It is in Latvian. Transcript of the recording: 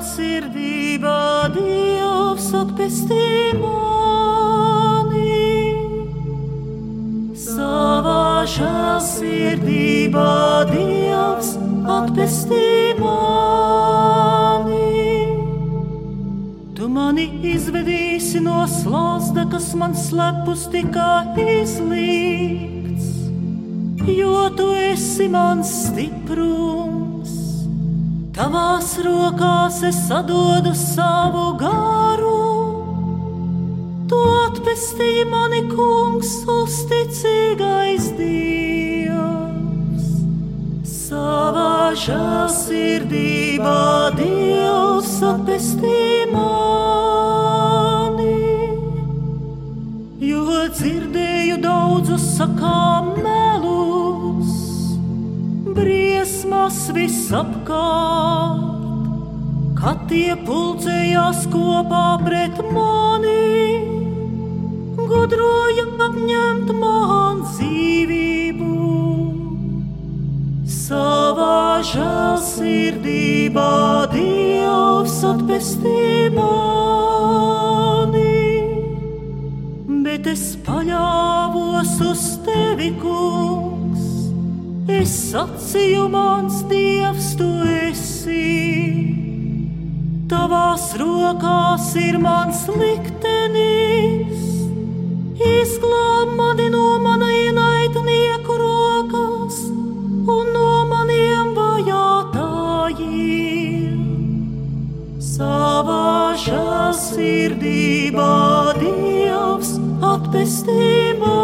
žēlsirdībā Dievs atpestī mani. Savā žēlsirdībā Dievs atpestī mani. Tu mani izvedīsi no slazda, kas man slepus tika izlīgts, jo tu esi mans stiprums. Tavās rokās es sadodu savu garu. Tu atpestīji mani, kungs, uzticīgais Dievs. Savā žēlsirdībā Dievs atpestīja mani, jo dzirdēju daudzus sakām melus, briesmas visapkārt, kad tie pulcējās kopā pret mani, gudroja apņemt man dzīvību savā žēlsirdībā Dievs atpestī mani, bet es paļāvos uz tevi, kungs. Es sacīju, mans Dievs, tu esi. Tavās rokās ir mans liktenis, izglāb mani no mana ienaidnieku rokas un no maniem vajātajiem. Savā žēlsirdībā Dievs atpestī mani.